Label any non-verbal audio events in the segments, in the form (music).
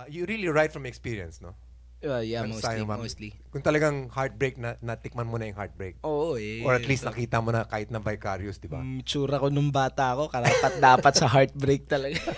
Uh, you really write from experience, no? Uh, yeah, Ano mostly, sa'yo, ma'am? mostly. Kung talagang heartbreak na natikman mo na yung heartbreak. Oo eh. Or at least nakita mo na kahit na vicarious, di ba? mm, tsura ko nung bata ako, karapat dapat sa heartbreak talaga. (laughs)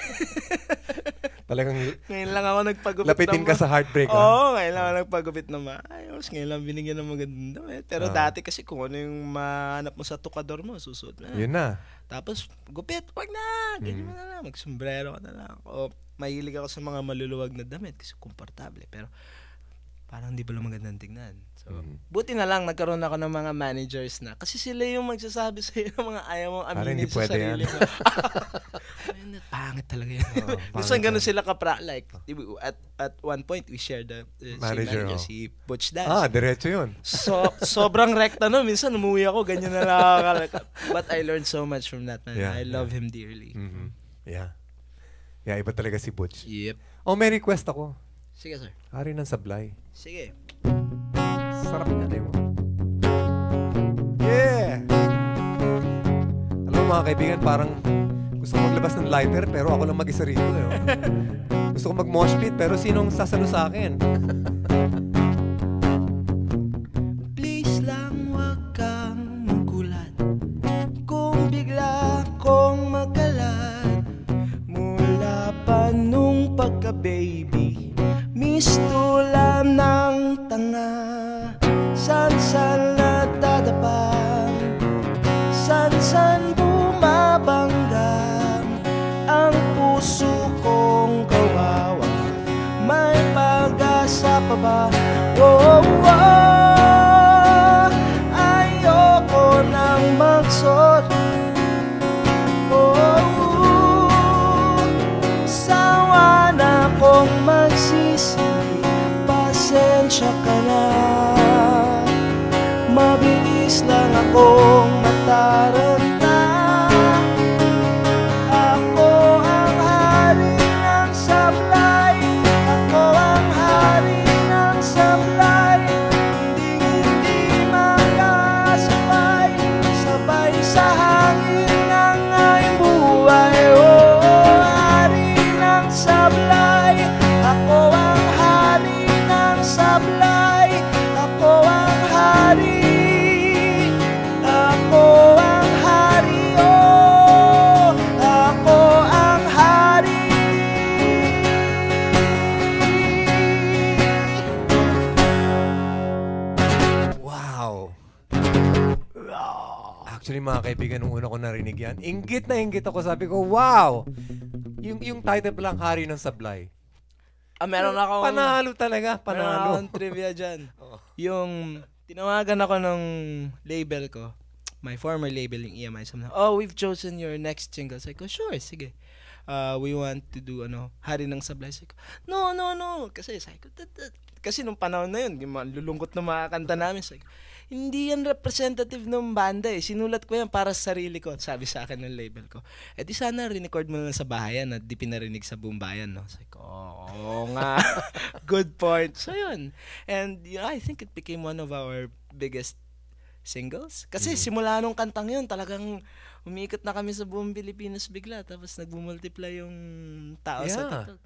Talagang ngayon lang ako nagpagupit lapitin ng ka sa heartbreak? Oo, ngayon lang ako nagpagupit na maayos. Ngayon lang binigyan ng magandang damit. Pero Ah. dati kasi kung ano yung mahanap mo sa tukador mo, susuot na. Yun na. Tapos, gupit, wag na. Ganyan Mm. mo na lang. Magsombrero ka na lang. O, mahilig ako sa mga maluluwag na damit kasi komportable. Pero, parang di ba lang magandang tingnan. So, Mm. buti na lang nagkaroon ako ng mga managers na. Kasi sila yung magsasabi (laughs) sa ng mga ayaw mong Parang aminin hindi sa pwede sarili yan. mo. (laughs) Pangit talaga yan. Oo, Minsan ganun sila kapra. Like, at, at one point, we shared the uh, Manager, si manager, oh. si Butch Dance. Ah, diretso yun. So, sobrang rekta no. Minsan umuwi ako, ganyan na lang ako. But I learned so much from that man. Yeah, I love yeah. him dearly. Mhm. Yeah. Yeah, iba talaga si Butch. Yep. Oh, may request ako. Sige, sir. Hari ng sablay. Sige. Sarap na mo. Yeah! Alam mo mga kaibigan, parang gusto ko maglabas ng lighter pero ako lang mag-isa rito. Eh. oh. (laughs) gusto ko mag-mosh pit pero sinong sasalo sa akin? Please lang wag kang magkulat Kung bigla kong magkalat Mula pa nung pagka-baby Mistulan ng tanga. San-san natadapa San-san bumabangga Ang puso kong kawawa. May pag-asa pa ba? Oh, oh, Pasensya ka na Mabilis lang akong mataranta Wow! Actually, mga kaibigan, nung una ko narinig yan, inggit na inggit ako. Sabi ko, wow! Yung, yung title lang, Hari ng Sablay. Ah, meron akong Panalo talaga, Meron panalo. akong trivia dyan. Oo. (laughs) Yung tinawagan ako ng label ko, my former label, yung EMI, sabi na, oh, we've chosen your next single. Sabi ko, sure, sige. Uh, we want to do, ano, Hari ng Sablay. Ko, no, no, no. Kasi, sabi kasi nung panahon na yun, yung lulungkot na mga kanta namin, sabi hindi yan representative ng banda eh. Sinulat ko yan para sa sarili ko. Sabi sa akin ng label ko. Eh di sana record mo na sa bahayan at di pinarinig sa buong bayan, no? Sabi ko, oo nga. (laughs) Good point. So yun. And you know, I think it became one of our biggest singles. Kasi simula nung kantang yun, talagang umiikot na kami sa buong Pilipinas bigla. Tapos nagmumultiply yung tao sa Yeah. TikTok.